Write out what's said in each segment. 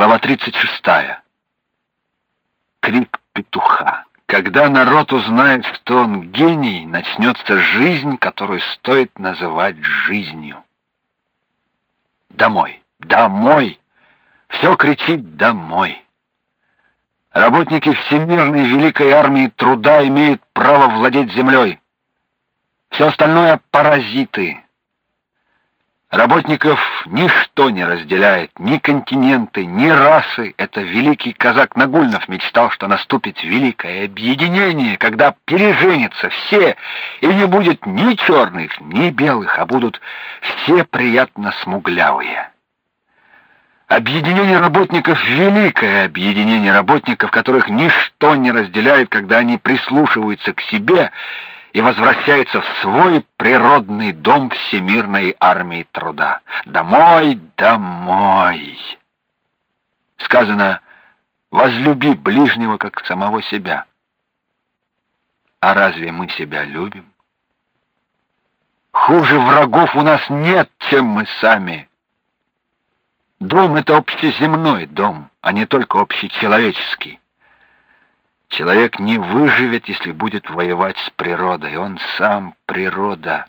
Глава 36. Крик петуха. Когда народ узнает, что он гений, начнется жизнь, которую стоит называть жизнью. Домой, домой. Все кричит домой. Работники Всемирной Великой Армии Труда имеют право владеть землей. Все остальное — паразиты. Работников ничто не разделяет, ни континенты, ни расы. Это великий казак Нагульнов мечтал, что наступит великое объединение, когда переженятся все, и не будет ни черных, ни белых, а будут все приятно смуглявые. Объединение работников — великое объединение работников, которых ничто не разделяет, когда они прислушиваются к себе и возвращаются в свой природный дом Всемирной армии труда. Домой, домой! Сказано, возлюби ближнего, как самого себя. А разве мы себя любим? Хуже врагов у нас нет, чем мы сами. Дом — это общеземной дом, а не только общечеловеческий. Человек не выживет, если будет воевать с природой. Он сам природа.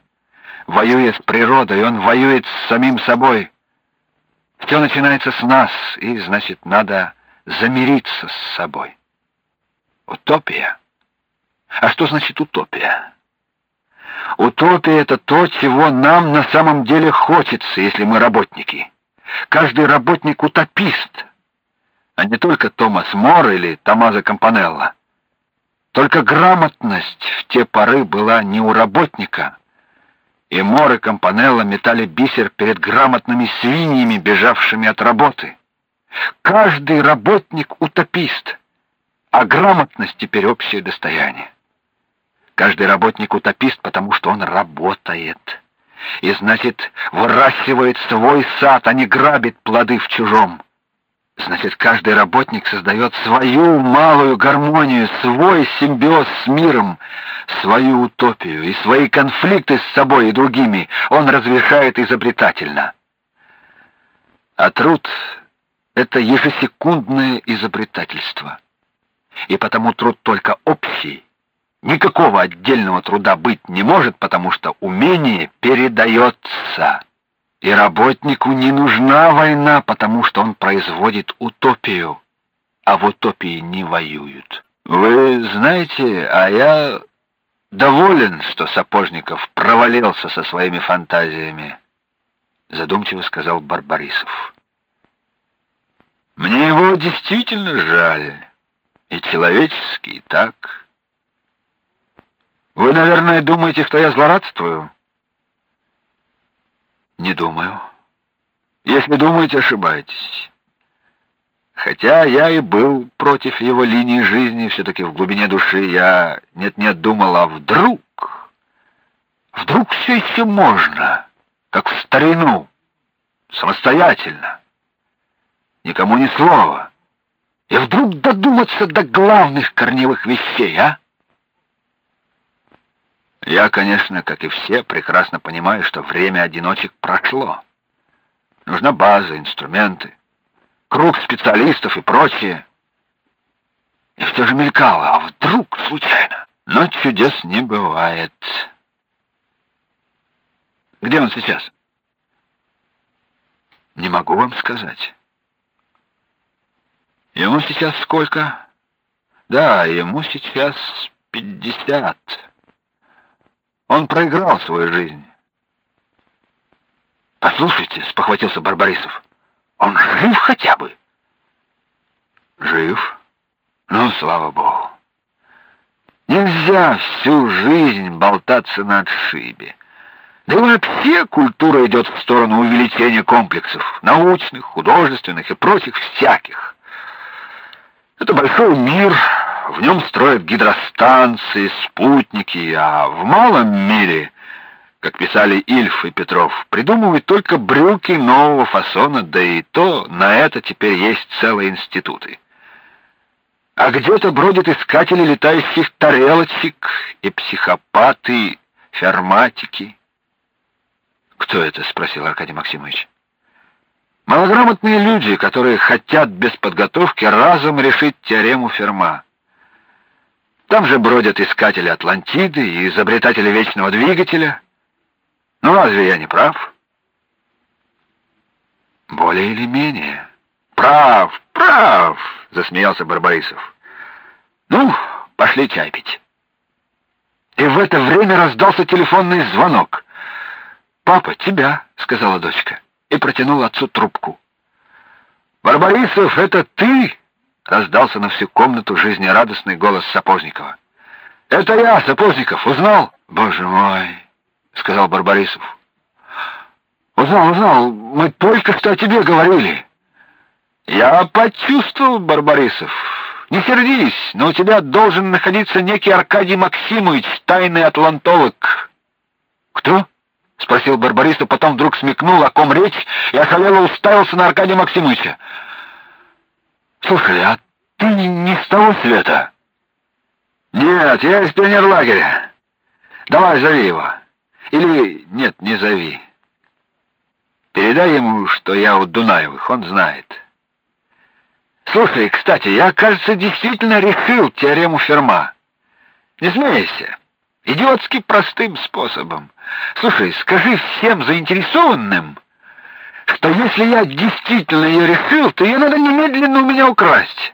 Воюя с природой, он воюет с самим собой. Все начинается с нас, и, значит, надо замириться с собой. Утопия. А что значит утопия? Утопия — это то, чего нам на самом деле хочется, если мы работники. Каждый работник — утопист — а не только Томас Мор или Томазо Кампанелло. Только грамотность в те поры была не у работника, и Мор и Кампанелло метали бисер перед грамотными свиньями, бежавшими от работы. Каждый работник утопист, а грамотность теперь общее достояние. Каждый работник утопист, потому что он работает. И значит, выращивает свой сад, а не грабит плоды в чужом. Значит, каждый работник создает свою малую гармонию, свой симбиоз с миром, свою утопию и свои конфликты с собой и другими он разрешает изобретательно. А труд — это ежесекундное изобретательство. И потому труд только общий. Никакого отдельного труда быть не может, потому что умение передается. И работнику не нужна война, потому что он производит утопию, а в утопии не воюют. Вы знаете, а я доволен, что Сапожников провалился со своими фантазиями, задумчиво сказал Барбарисов. Мне его действительно жаль, и человечески, и так. Вы, наверное, думаете, что я злорадствую? Не думаю. Если думаете, ошибаетесь. Хотя я и был против его линии жизни, все-таки в глубине души я нет-нет думал, а вдруг... Вдруг все еще можно, как в старину, самостоятельно, никому ни слова. И вдруг додуматься до главных корневых вещей, а? Я, конечно, как и все, прекрасно понимаю, что время одиночек прошло. Нужна база, инструменты, круг специалистов и прочее. И все же мелькало, а вдруг случайно? Но чудес не бывает. Где он сейчас? Не могу вам сказать. Ему сейчас сколько? Да, ему сейчас пятьдесят. Он проиграл свою жизнь. Послушайте, спохватился Барбарисов. Он жив хотя бы? Жив. Ну, слава богу. Нельзя всю жизнь болтаться на отшибе. Да и вообще культура идет в сторону увеличения комплексов, научных, художественных и прочих всяких. Это большой мир, в нем строят гидростанции, спутники, а в малом мире, как писали Ильф и Петров, придумывают только брюки нового фасона, да и то на это теперь есть целые институты. А где-то бродят искатели летающих тарелочек и психопаты, ферматики. «Кто это?» — спросил Аркадий Максимович. Малограмотные люди, которые хотят без подготовки разом решить теорему Ферма. Там же бродят искатели Атлантиды и изобретатели вечного двигателя. Ну разве я не прав? Более или менее. Прав, прав, засмеялся Барбарисов. Ну, пошли чай пить. И в это время раздался телефонный звонок. «Папа, тебя», — сказала дочка, и протянула отцу трубку. «Барбарисов, это ты?» — раздался на всю комнату жизнерадостный голос Сапожникова. «Это я, Сапожников, узнал?» «Боже мой!» — сказал Барбарисов. «Узнал, узнал, мы только что о тебе говорили». «Я почувствовал, Барбарисов. Не сердись, но у тебя должен находиться некий Аркадий Максимович, тайный атлантолог». «Кто?» — спросил Барбарисов, потом вдруг смекнул, о ком речь, и ошалело уставился на Аркадия Максимовича. «Слушай, а ты не с того света?» «Нет, я из пионерлагеря. Давай, зови его. Или нет, не зови. Передай ему, что я у Дунаевых, он знает». «Слушай, кстати, я, кажется, действительно решил теорему Ферма. Не смейся. Идиотски простым способом. Слушай, скажи всем заинтересованным, что если я действительно ее решил, то ее надо немедленно у меня украсть.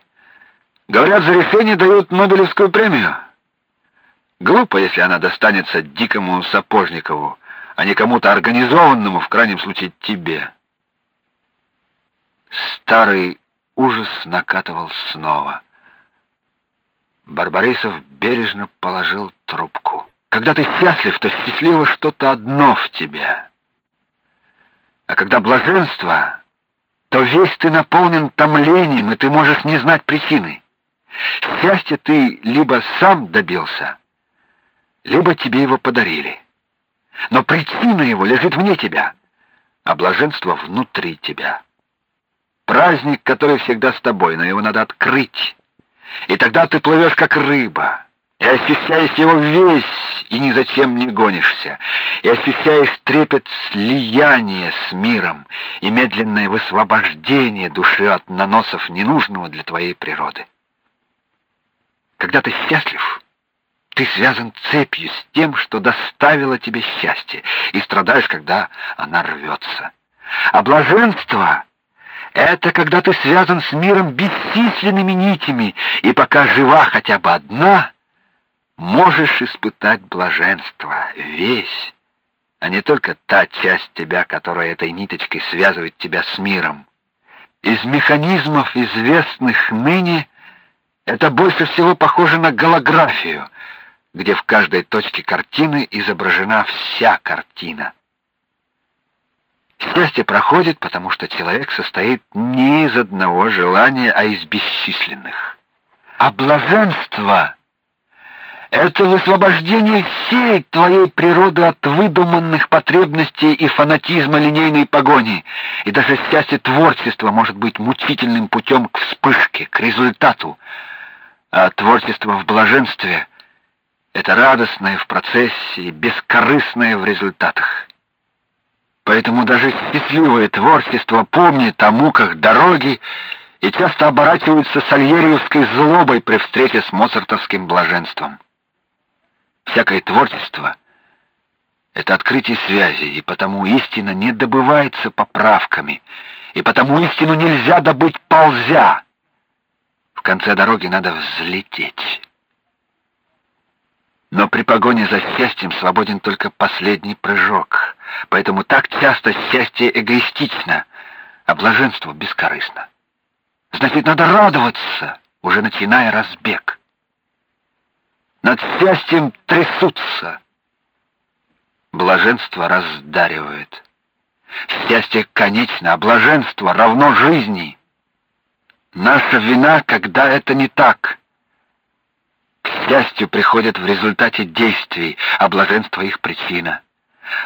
Говорят, за решение дают Нобелевскую премию. Глупо, если она достанется дикому Сапожникову, а не кому-то организованному, в крайнем случае тебе. Старый ужас накатывал снова. Барбарисов бережно положил трубку. Когда ты счастлив, то счастливо что-то одно в тебе. А когда блаженство, то весь ты наполнен томлением, и ты можешь не знать причины. Счастье ты либо сам добился, либо тебе его подарили. Но причина его лежит вне тебя, а блаженство внутри тебя. Праздник, который всегда с тобой, но его надо открыть. И тогда ты плывешь как рыба, и ощущаешь его весь, и ни зачем не гонишься, и ощущаешь трепет слияния с миром и медленное высвобождение души от наносов ненужного для твоей природы. Когда ты счастлив, ты связан цепью с тем, что доставило тебе счастье, и страдаешь, когда она рвется. А блаженство — это когда ты связан с миром бесчисленными нитями, и пока жива хотя бы одна, можешь испытать блаженство весь, а не только та часть тебя, которая этой ниточкой связывает тебя с миром. Из механизмов, известных ныне, это больше всего похоже на голографию, где в каждой точке картины изображена вся картина. Счастье проходит, потому что человек состоит не из одного желания, а из бесчисленных. А блаженство — это высвобождение всей твоей природы от выдуманных потребностей и фанатизма линейной погони. И даже счастье творчества может быть мучительным путем к вспышке, к результату, а творчество в блаженстве — это радостное в процессе и бескорыстное в результатах. Поэтому даже счастливое творчество помнит о муках дороги и часто оборачивается сальериевской злобой при встрече с моцартовским блаженством. Всякое творчество — это открытие связи, и потому истина не добывается поправками, и потому истину нельзя добыть ползя — конце дороги надо взлететь. Но при погоне за счастьем свободен только последний прыжок. Поэтому так часто счастье эгоистично, а блаженство бескорыстно. Значит, надо радоваться, уже начиная разбег. Над счастьем трясутся. Блаженство раздаривает. Счастье конечно, а блаженство равно жизни. Наша вина, когда это не так. К счастью приходят в результате действий, а блаженство их причина.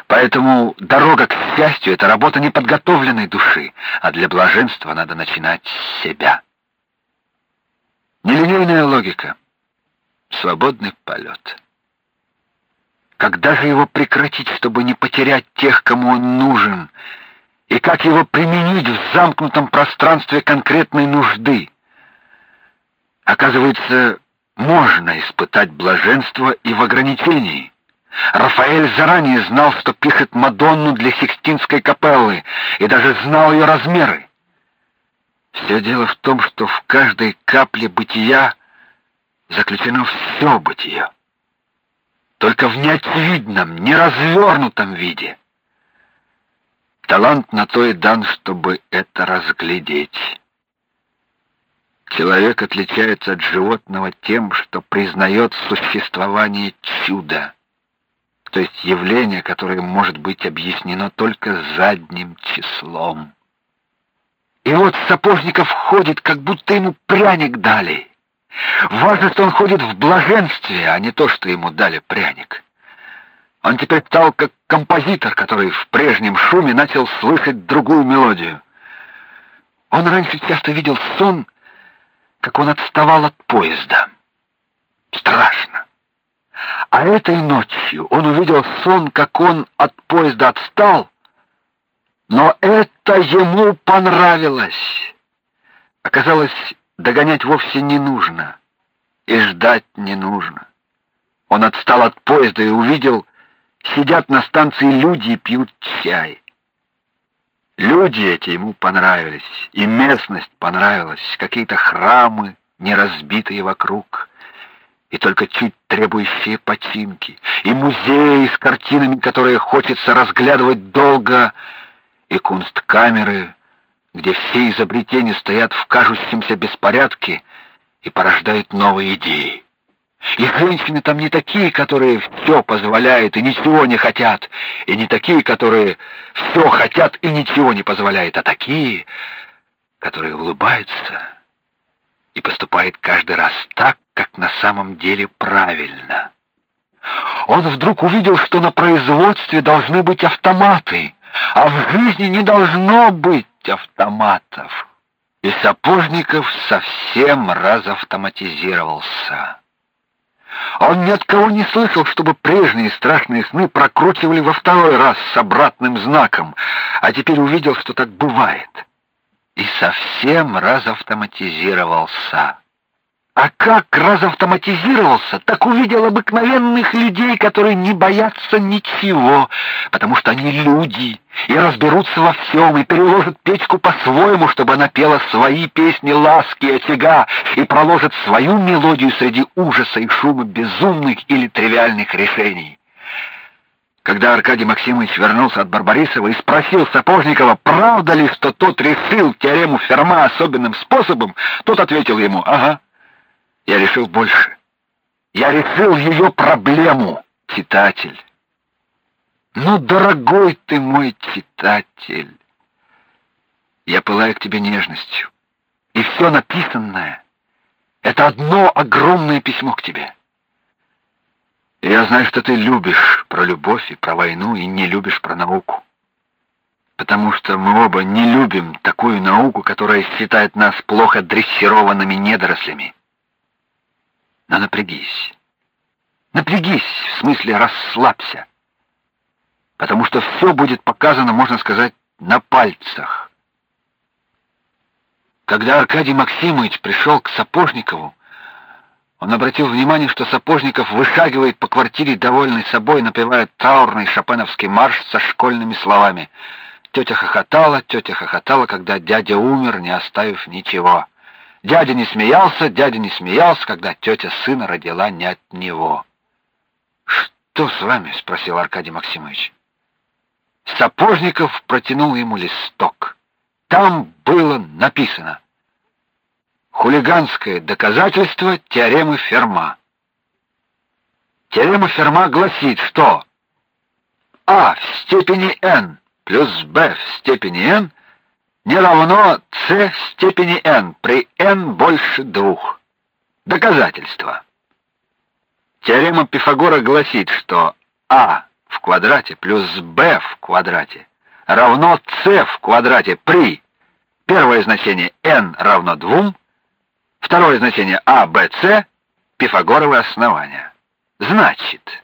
Поэтому дорога к счастью — это работа неподготовленной души, а для блаженства надо начинать с себя. Нелинейная логика, свободный полет. Когда же его прекратить, чтобы не потерять тех, кому он нужен, и как его применить в замкнутом пространстве конкретной нужды. Оказывается, можно испытать блаженство и в ограничении. Рафаэль заранее знал, что пишет Мадонну для Сикстинской капеллы, и даже знал ее размеры. Все дело в том, что в каждой капле бытия заключено все бытие. Только в неочевидном, неразвернутом виде. Талант на то и дан, чтобы это разглядеть. Человек отличается от животного тем, что признает существование чуда, то есть явление, которое может быть объяснено только задним числом. И вот Сапожников ходит, как будто ему пряник дали. Важно, что он ходит в блаженстве, а не то, что ему дали пряник. Он теперь стал как композитор, который в прежнем шуме начал слышать другую мелодию. Он раньше часто видел сон, как он отставал от поезда. Страшно. А этой ночью он увидел сон, как он от поезда отстал, но это ему понравилось. Оказалось, догонять вовсе не нужно, и ждать не нужно. Он отстал от поезда и увидел, сидят на станции люди и пьют чай. Люди эти ему понравились, и местность понравилась, какие-то храмы, не разбитые вокруг, и только чуть требующие починки, и музеи с картинами, которые хочется разглядывать долго, и кунсткамеры, где все изобретения стоят в кажущемся беспорядке и порождают новые идеи. И женщины там не такие, которые все позволяют и ничего не хотят, и не такие, которые все хотят и ничего не позволяют, а такие, которые улыбаются и поступают каждый раз так, как на самом деле правильно. Он вдруг увидел, что на производстве должны быть автоматы, а в жизни не должно быть автоматов. И Сапожников совсем разавтоматизировался. Он ни от кого не слышал, чтобы прежние страшные сны прокручивали во второй раз с обратным знаком, а теперь увидел, что так бывает. И совсем разавтоматизировался. А как разавтоматизировался, так увидел обыкновенных людей, которые не боятся ничего, потому что они люди, и разберутся во всем, и переложат печку по-своему, чтобы она пела свои песни ласки и очага, и проложат свою мелодию среди ужаса и шума безумных или тривиальных решений. Когда Аркадий Максимович вернулся от Барбарисова и спросил Сапожникова, правда ли, что тот решил теорему Ферма особенным способом, тот ответил ему: "Ага". Я решил больше. Я решил ее проблему, читатель. Ну, дорогой ты мой читатель, я пылаю к тебе нежностью. И все написанное — это одно огромное письмо к тебе. Я знаю, что ты любишь про любовь и про войну, и не любишь про науку. Потому что мы оба не любим такую науку, которая считает нас плохо дрессированными недорослями. Но напрягись. Напрягись, в смысле расслабься. Потому что все будет показано, можно сказать, на пальцах. Когда Аркадий Максимович пришел к Сапожникову, он обратил внимание, что Сапожников вышагивает по квартире, довольный собой, напевая траурный шопеновский марш со школьными словами. Тетя хохотала, тетя хохотала, когда дядя умер, не оставив ничего. Дядя не смеялся, дядя не смеялся, когда тетя сына родила не от него. Что с вами? спросил Аркадий Максимович. Сапожников протянул ему листок. Там было написано: Хулиганское доказательство теоремы Ферма. Теорема Ферма гласит, что а в степени n плюс b в степени n не равно c в степени n при n больше двух. Доказательство. Теорема Пифагора гласит, что а в квадрате плюс b в квадрате равно c в квадрате при первое значение n равно 2, второе значение а, б, с Пифагоровы основания. Значит,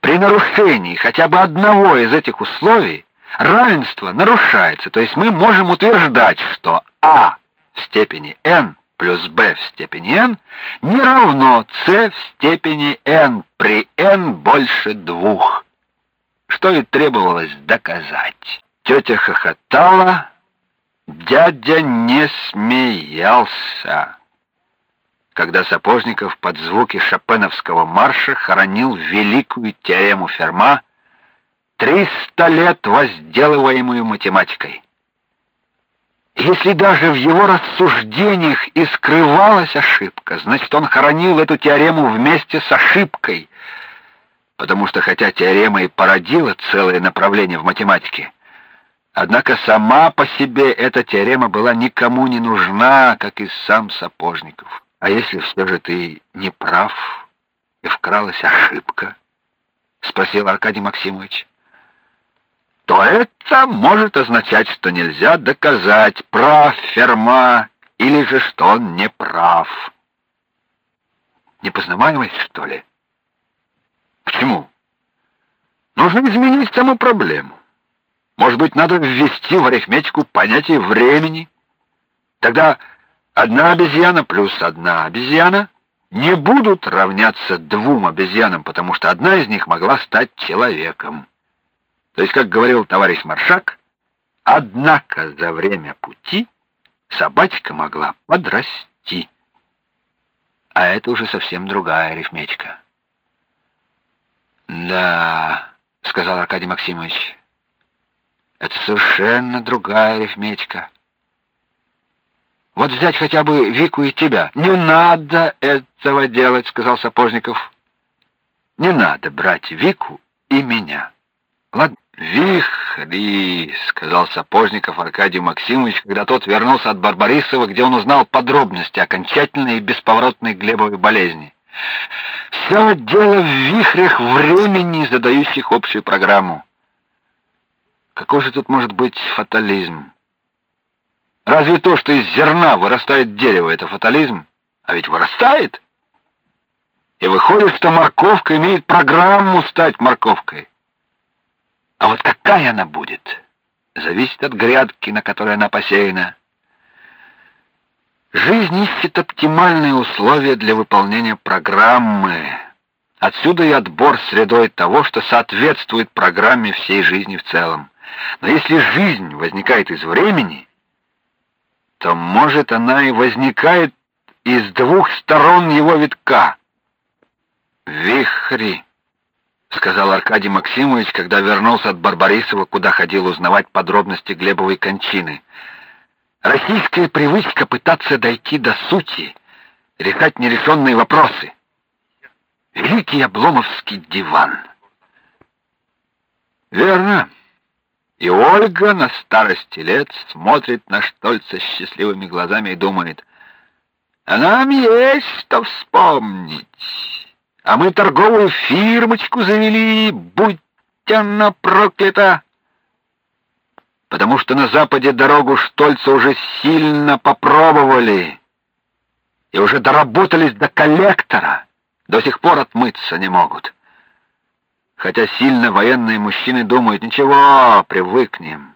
при нарушении хотя бы одного из этих условий равенство нарушается, то есть мы можем утверждать, что А в степени n плюс b в степени n не равно c в степени n при n больше двух, что и требовалось доказать. Тетя хохотала, дядя не смеялся. Когда Сапожников под звуки шопеновского марша хоронил великую теорему Ферма, триста лет возделываемую математикой. Если даже в его рассуждениях и скрывалась ошибка, значит, он хоронил эту теорему вместе с ошибкой, потому что хотя теорема и породила целое направление в математике, однако сама по себе эта теорема была никому не нужна, как и сам Сапожников. А если все же ты не прав и вкралась ошибка, спросил Аркадий Максимович то это может означать, что нельзя доказать, прав Ферма или же что он не прав. Непознаваемость, что ли? Почему? Нужно изменить саму проблему. Может быть, надо ввести в арифметику понятие времени. Тогда одна обезьяна плюс одна обезьяна не будут равняться двум обезьянам, потому что одна из них могла стать человеком. То есть, как говорил товарищ Маршак, однако за время пути собачка могла подрасти. А это уже совсем другая арифметика. Да, сказал Аркадий Максимович. Это совершенно другая арифметика. Вот взять хотя бы Вику и тебя. Не надо этого делать, сказал Сапожников. Не надо брать Вику и меня. Ладно? «Вихри!» — сказал Сапожников Аркадий Максимович, когда тот вернулся от Барбарисова, где он узнал подробности окончательной и бесповоротной Глебовой болезни. «Все дело в вихрях времени, задающих общую программу. Какой же тут может быть фатализм? Разве то, что из зерна вырастает дерево, это фатализм? А ведь вырастает!» И выходит, что морковка имеет программу стать морковкой. А вот какая она будет, зависит от грядки, на которой она посеяна. Жизнь ищет оптимальные условия для выполнения программы. Отсюда и отбор средой того, что соответствует программе всей жизни в целом. Но если жизнь возникает из времени, то, может, она и возникает из двух сторон его витка. Вихри. — сказал Аркадий Максимович, когда вернулся от Барбарисова, куда ходил узнавать подробности Глебовой кончины. «Российская привычка пытаться дойти до сути, решать нерешенные вопросы. Великий обломовский диван». «Верно. И Ольга на старости лет смотрит на Штольца счастливыми глазами и думает, а нам есть что вспомнить». А мы торговую фирмочку завели, будь она проклята. Потому что на западе дорогу Штольца уже сильно попробовали и уже доработались до коллектора, до сих пор отмыться не могут. Хотя сильно военные мужчины думают, ничего, привыкнем.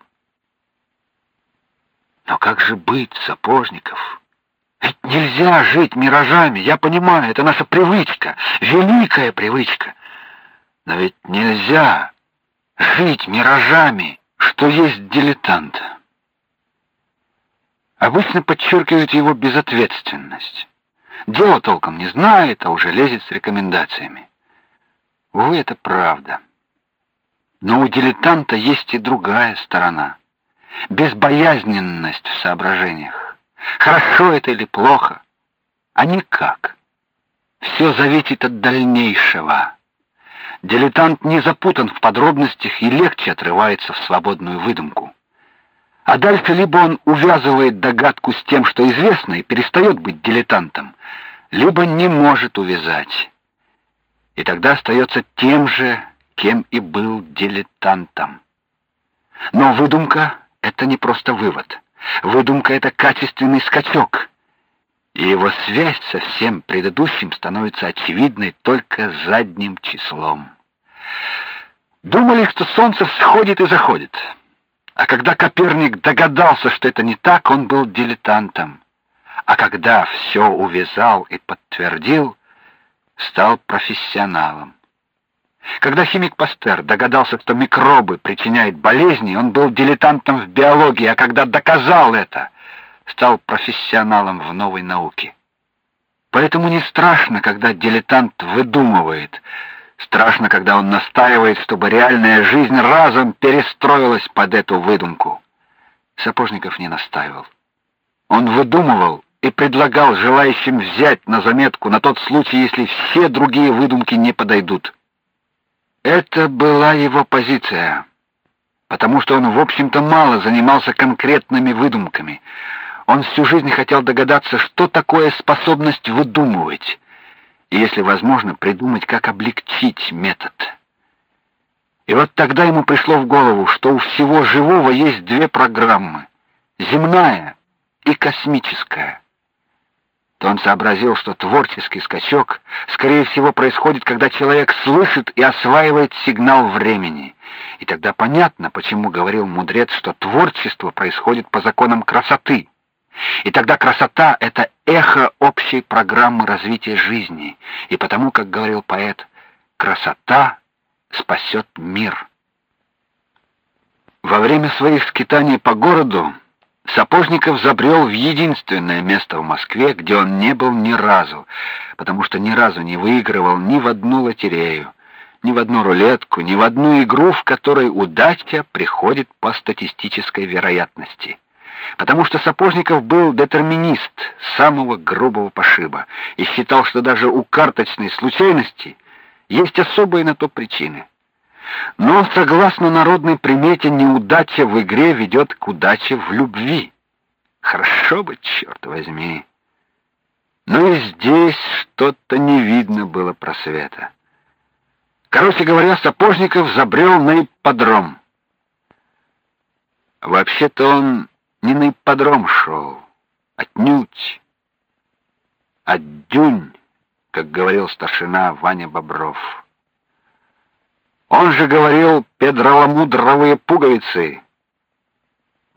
Но как же быть, Сапожников? Ведь нельзя жить миражами, я понимаю, это наша привычка, великая привычка. Но ведь нельзя жить миражами, что есть дилетант. Обычно подчеркивают его безответственность. Дело толком не знает, а уже лезет с рекомендациями. Увы, это правда. Но у дилетанта есть и другая сторона. Безбоязненность в соображениях. Хорошо это или плохо, а никак. Все зависит от дальнейшего. Дилетант не запутан в подробностях и легче отрывается в свободную выдумку. А дальше либо он увязывает догадку с тем, что известно, и перестает быть дилетантом, либо не может увязать. И тогда остается тем же, кем и был дилетантом. Но выдумка — это не просто вывод. Выдумка — это качественный скачок, и его связь со всем предыдущим становится очевидной только задним числом. Думали, что солнце всходит и заходит. А когда Коперник догадался, что это не так, он был дилетантом. А когда все увязал и подтвердил, стал профессионалом. Когда химик Пастер догадался, что микробы причиняют болезни, он был дилетантом в биологии, а когда доказал это, стал профессионалом в новой науке. Поэтому не страшно, когда дилетант выдумывает. Страшно, когда он настаивает, чтобы реальная жизнь разом перестроилась под эту выдумку. Сапожников не настаивал. Он выдумывал и предлагал желающим взять на заметку на тот случай, если все другие выдумки не подойдут. Это была его позиция, потому что он, в общем-то, мало занимался конкретными выдумками. Он всю жизнь хотел догадаться, что такое способность выдумывать, и, если возможно, придумать, как облегчить метод. И вот тогда ему пришло в голову, что у всего живого есть две программы: земная и космическая то он сообразил, что творческий скачок, скорее всего, происходит, когда человек слышит и осваивает сигнал времени. И тогда понятно, почему говорил мудрец, что творчество происходит по законам красоты. И тогда красота это эхо общей программы развития жизни, и потому, как говорил поэт, красота спасет мир. Во время своих скитаний по городу Сапожников забрел в единственное место в Москве, где он не был ни разу, потому что ни разу не выигрывал ни в одну лотерею, ни в одну рулетку, ни в одну игру, в которой удача приходит по статистической вероятности. Потому что Сапожников был детерминист самого грубого пошиба и считал, что даже у карточной случайности есть особые на то причины. Но, согласно народной примете, неудача в игре ведет к удаче в любви. Хорошо бы, черт возьми. Но и здесь что-то не видно было просвета. Короче говоря, Сапожников забрел на ипподром. Вообще-то он не на ипподром шел, отнюдь, а дюнь, как говорил старшина Ваня Бобров. Он же говорил педроламудровые пуговицы.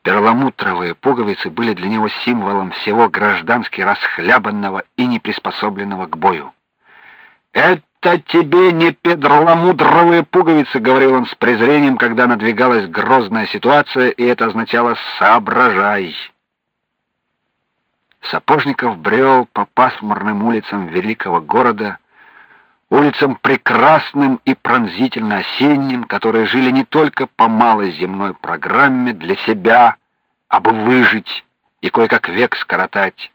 Перламутровые пуговицы были для него символом всего граждански расхлябанного и неприспособленного к бою. Это тебе не педроламудровые пуговицы, говорил он с презрением, когда надвигалась грозная ситуация, и это означало соображай. Сапожников брел по пасмурным улицам великого города, улицам прекрасным и пронзительно осенним, которые жили не только по малой земной программе для себя, абы выжить и кое-как век скоротать,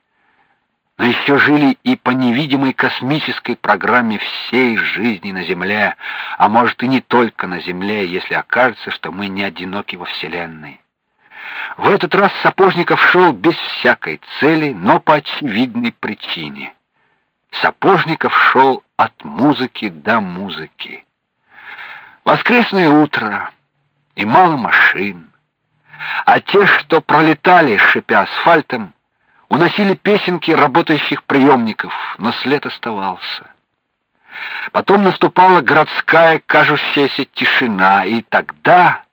но еще жили и по невидимой космической программе всей жизни на Земле, а может и не только на Земле, если окажется, что мы не одиноки во Вселенной. В этот раз Сапожников шел без всякой цели, но по очевидной причине. Сапожников шел от музыки до музыки. Воскресное утро, и мало машин. А те, что пролетали, шипя асфальтом, уносили песенки работающих приемников, но след оставался. Потом наступала городская кажущаяся тишина, и тогда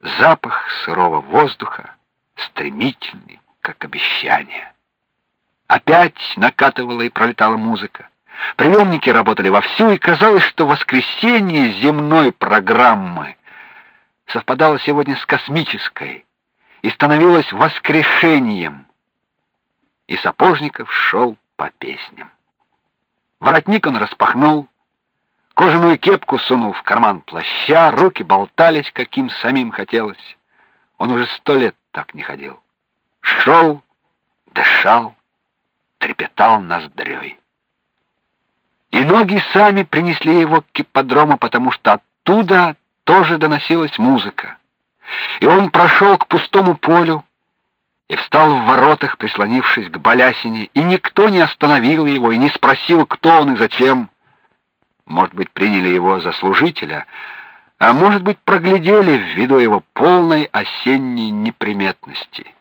запах сырого воздуха, стремительный, как обещание. Опять накатывала и пролетала музыка. Приемники работали вовсю, и казалось, что воскресенье земной программы совпадало сегодня с космической и становилось воскрешением. И Сапожников шел по песням. Воротник он распахнул, кожаную кепку сунул в карман плаща, руки болтались, каким самим хотелось. Он уже сто лет так не ходил. Шел, дышал, трепетал ноздрёй. И ноги сами принесли его к ипподрому, потому что оттуда тоже доносилась музыка. И он прошел к пустому полю и встал в воротах, прислонившись к балясине, и никто не остановил его и не спросил, кто он и зачем. Может быть, приняли его за служителя, а может быть, проглядели ввиду его полной осенней неприметности.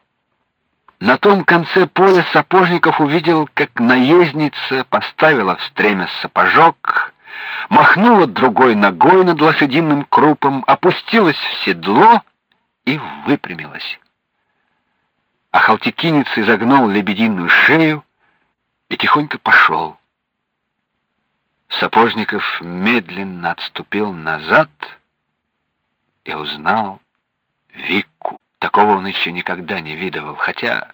На том конце поля Сапожников увидел, как наездница поставила в стремя сапожок, махнула другой ногой над лошадиным крупом, опустилась в седло и выпрямилась. А Халтикинец изогнул лебединую шею и тихонько пошел. Сапожников медленно отступил назад и узнал Викку. Такого он еще никогда не видывал, хотя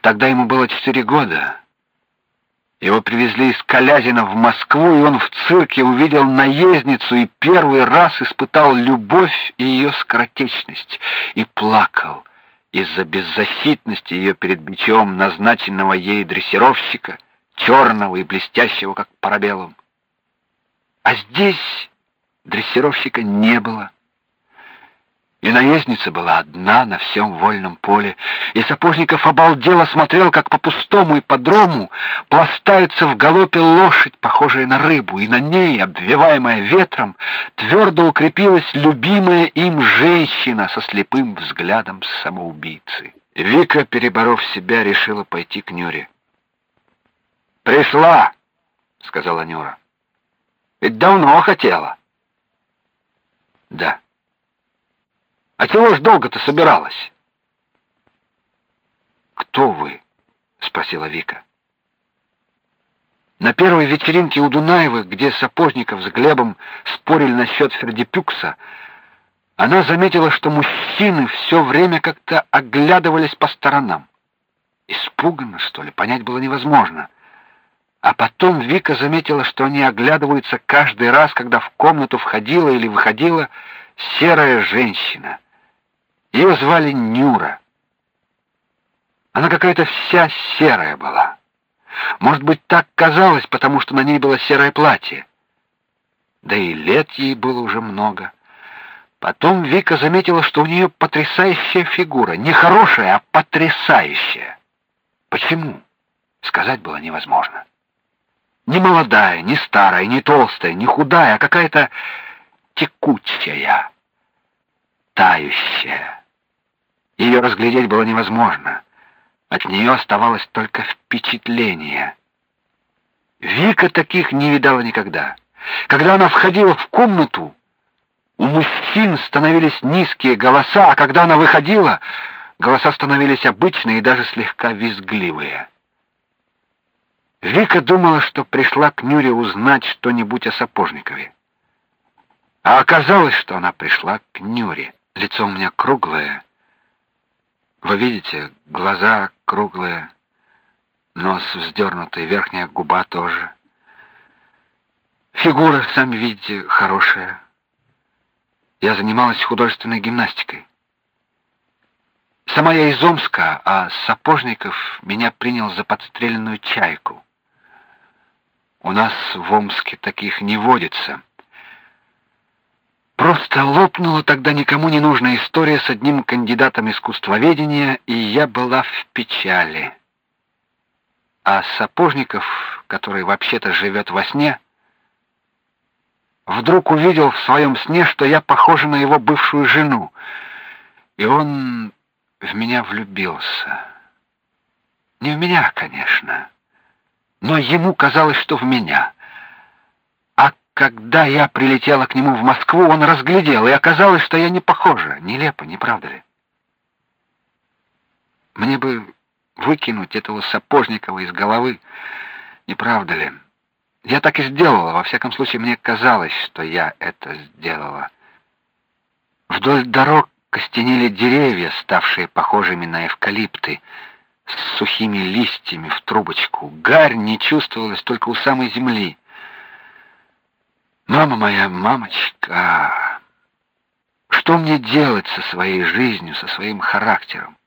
тогда ему было четыре года. Его привезли из Калязина в Москву, и он в цирке увидел наездницу и первый раз испытал любовь и ее скоротечность и плакал из-за беззащитности ее перед бичом назначенного ей дрессировщика, черного и блестящего как парабеллум. А здесь дрессировщика не было. И наездница была одна на всем вольном поле, и Сапожников обалдело смотрел, как по пустому ипподрому пластается в галопе лошадь, похожая на рыбу, и на ней, обвиваемая ветром, твердо укрепилась любимая им женщина со слепым взглядом самоубийцы. Вика, переборов себя, решила пойти к Нюре. «Пришла!» — сказала Нюра. «Ведь давно хотела». «Да». А чего ж долго-то собиралась? Кто вы? спросила Вика. На первой вечеринке у Дунаевых, где Сапожников с Глебом спорили насчет Фердипюкса, она заметила, что мужчины все время как-то оглядывались по сторонам. Испуганно, что ли, понять было невозможно. А потом Вика заметила, что они оглядываются каждый раз, когда в комнату входила или выходила серая женщина — ее звали Нюра. Она какая-то вся серая была. Может быть, так казалось, потому что на ней было серое платье. Да и лет ей было уже много. Потом Вика заметила, что у нее потрясающая фигура, не хорошая, а потрясающая. Почему? Сказать было невозможно. Не молодая, не старая, не толстая, не худая, а какая-то текучая, тающая. Ее разглядеть было невозможно. От нее оставалось только впечатление. Вика таких не видала никогда. Когда она входила в комнату, у мужчин становились низкие голоса, а когда она выходила, голоса становились обычные и даже слегка визгливые. Вика думала, что пришла к Нюре узнать что-нибудь о Сапожникове. А оказалось, что она пришла к Нюре. Лицо у меня круглое, вы видите, глаза круглые, нос вздернутый, верхняя губа тоже. Фигура, сами видите, хорошая. Я занималась художественной гимнастикой. Сама я из Омска, а Сапожников меня принял за подстреленную чайку. У нас в Омске таких не водится. Просто лопнула тогда никому не нужная история с одним кандидатом искусствоведения, и я была в печали. А Сапожников, который вообще-то живет во сне, вдруг увидел в своем сне, что я похожа на его бывшую жену, и он в меня влюбился. Не в меня, конечно, но ему казалось, что в меня. Когда я прилетела к нему в Москву, он разглядел, и оказалось, что я не похожа. Нелепо, не правда ли? Мне бы выкинуть этого Сапожникова из головы, не правда ли? Я так и сделала, во всяком случае, мне казалось, что я это сделала. Вдоль дорог костенели деревья, ставшие похожими на эвкалипты, с сухими листьями в трубочку. Гарь не чувствовалась только у самой земли. Мама моя, мамочка, что мне делать со своей жизнью, со своим характером?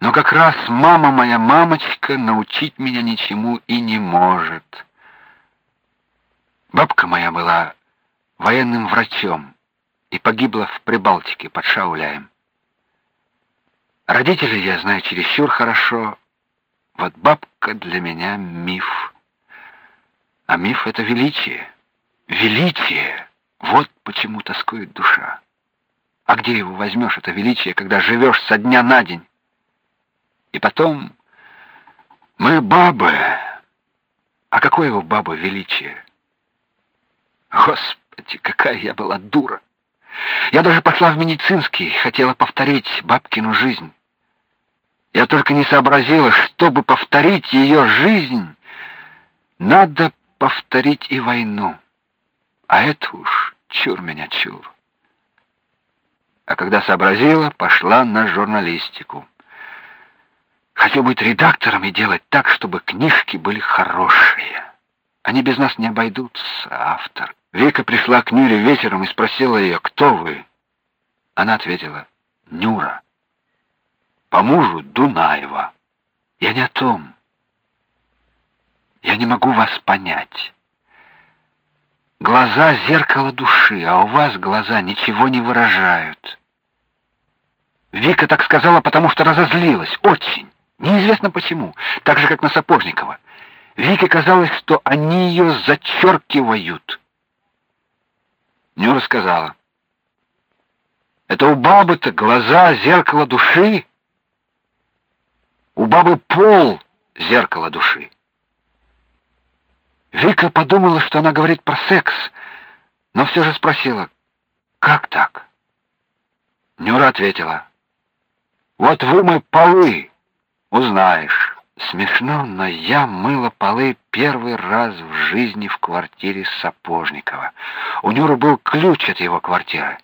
Но как раз мама моя, мамочка, научить меня ничему и не может. Бабка моя была военным врачом и погибла в Прибалтике под Шауляем. Родителей я знаю чересчур хорошо. Вот бабка для меня миф. А миф — это величие. Величие! Вот почему тоскует душа. А где его возьмешь, это величие, когда живешь со дня на день? И потом мы бабы. А какое его баба величие? Господи, какая я была дура! Я даже пошла в медицинский, хотела повторить бабкину жизнь. Я только не сообразила, чтобы повторить ее жизнь, надо повторить и войну. А это уж чур меня чур. А когда сообразила, пошла на журналистику. Хочу быть редактором и делать так, чтобы книжки были хорошие. Они без нас не обойдутся, автор. Вика пришла к Нюре вечером и спросила ее, кто вы? Она ответила, Нюра. По мужу Дунаева. Я не о том. Я не могу вас понять. Глаза — зеркало души, а у вас глаза ничего не выражают. Вика так сказала, потому что разозлилась, очень. Неизвестно почему, так же, как на Сапожникова. Вике казалось, что они ее зачеркивают. Нюра сказала, «Это у бабы-то глаза — зеркало души, у бабы пол — зеркало души». Вика подумала, что она говорит про секс, но все же спросила, «Как так?» Нюра ответила, «Вот вымой полы, узнаешь». Смешно, но я мыла полы первый раз в жизни в квартире Сапожникова. У Нюры был ключ от его квартиры.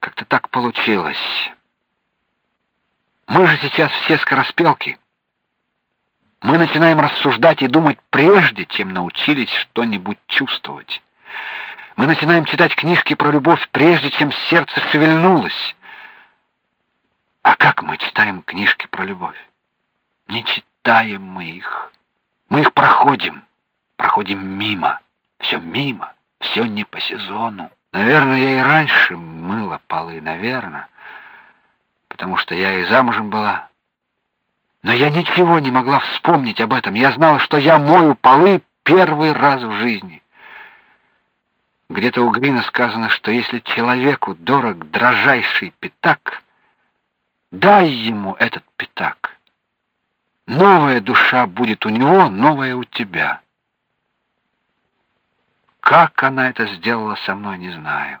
Как-то так получилось. Мы же сейчас все скороспелки. Мы начинаем рассуждать и думать прежде, чем научились что-нибудь чувствовать. Мы начинаем читать книжки про любовь прежде, чем сердце шевельнулось. А как мы читаем книжки про любовь? Не читаем мы их. Мы их проходим, проходим мимо. Все мимо, все не по сезону. Наверное, я и раньше мыла полы, наверное, потому что я и замужем была. Но я ничего не могла вспомнить об этом. Я знала, что я мою полы первый раз в жизни. Где-то у Грина сказано, что если человеку дорог дрожайший пятак, дай ему этот пятак. Новая душа будет у него, новая у тебя. Как она это сделала со мной, не знаю.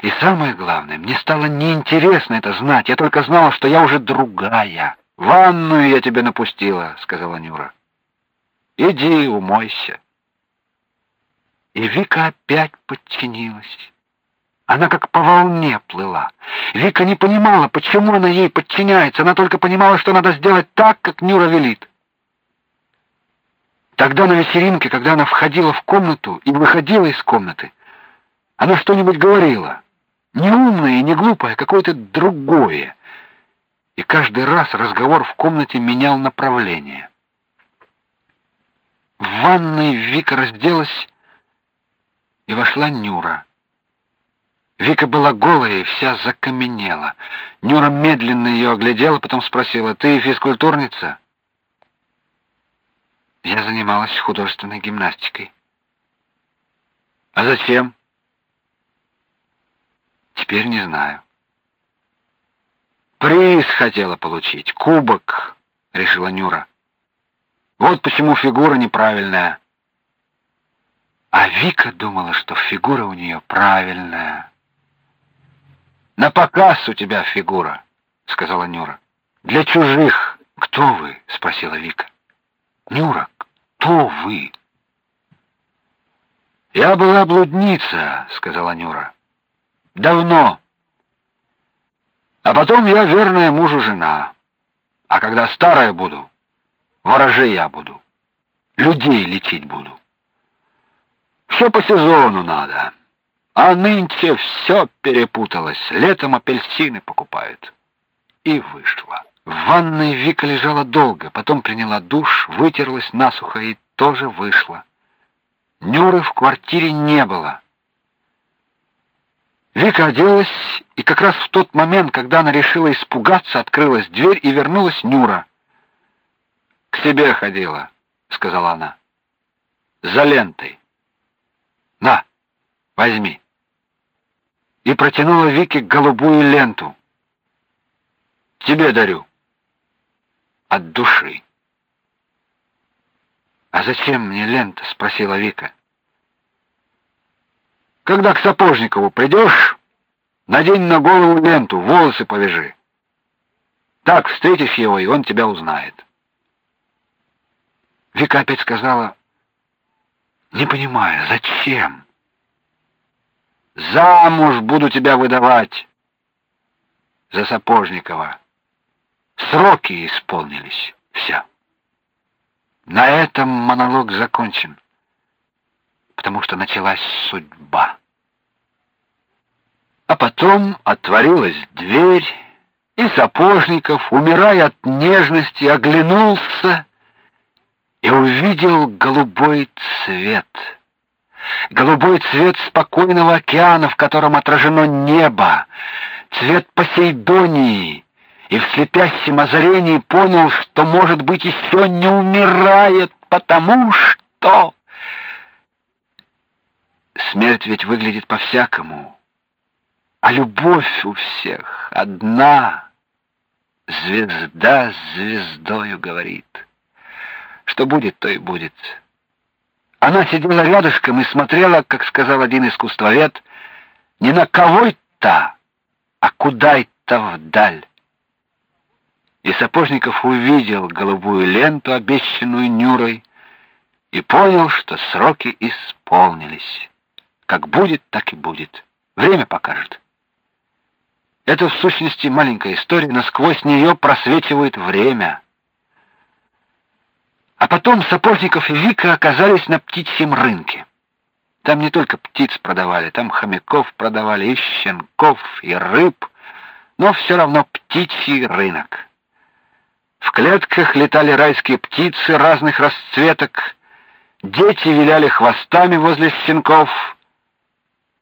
И самое главное, мне стало неинтересно это знать. Я только знала, что я уже другая. Ванную я тебе напустила, сказала Нюра. Иди, умойся. И Вика опять подчинилась. Она как по волне плыла. Вика не понимала, почему она ей подчиняется. Она только понимала, что надо сделать так, как Нюра велит. Тогда на вечеринке, когда она входила в комнату и выходила из комнаты, она что-нибудь говорила. Не умное и не глупое, а какое-то другое. И каждый раз разговор в комнате менял направление. В ванной Вика разделась, и вошла Нюра. Вика была голая и вся закаменела. Нюра медленно ее оглядела, потом спросила, «Ты физкультурница?» Я занималась художественной гимнастикой. «А зачем?» «Теперь не знаю». «Приз хотела получить, кубок», — решила Нюра. «Вот почему фигура неправильная». А Вика думала, что фигура у нее правильная. На показ у тебя фигура, сказала Нюра. Для чужих. Кто вы? спросила Вика. Нюра, кто вы? Я была блудница, сказала Нюра. Давно. А потом я верная мужу жена. А когда старая буду, вороже я буду. Людей лечить буду. Все по сезону надо. А нынче все перепуталось. Летом апельсины покупают. И вышла. В ванной Вика лежала долго, потом приняла душ, вытерлась насухо и тоже вышла. Нюры в квартире не было. Вика оделась, и как раз в тот момент, когда она решила испугаться, открылась дверь и вернулась Нюра. «К себе ходила», — сказала она. «За лентой. На, возьми» и протянула Вике голубую ленту. «Тебе дарю. От души». «А зачем мне лента?» — спросила Вика. «Когда к Сапожникову придешь, Надень на голову ленту, волосы повяжи. Так встретишь его, и он тебя узнает. Вика опять сказала, не понимаю, зачем? Замуж буду тебя выдавать за Сапожникова. Сроки исполнились. Все. На этом монолог закончен, потому что началась судьба. А потом отворилась дверь, и Сапожников, умирая от нежности, оглянулся и увидел голубой цвет. Голубой цвет спокойного океана, в котором отражено небо, цвет Посейдонии, и в слепящем озарении понял, что, может быть, еще не умирает, потому что... Смерть ведь выглядит по-всякому, а любовь у всех одна. Звезда звездою говорит. Что будет, то и будет. Она сидела рядышком и смотрела, как сказал один искусствовед, не на кого-то, а куда-то вдаль. И Сапожников увидел голубую ленту, обещанную Нюрой, и понял, что сроки исполнились. Как будет, так и будет. Время покажет. Это в сущности маленькая история, но сквозь нее просвечивает время. А потом Сапожников и Вика оказались на птичьем рынке. Там не только птиц продавали, там хомяков продавали, и щенков, и рыб, но все равно птичий рынок. В клетках летали райские птицы разных расцветок, дети виляли хвостами возле щенков,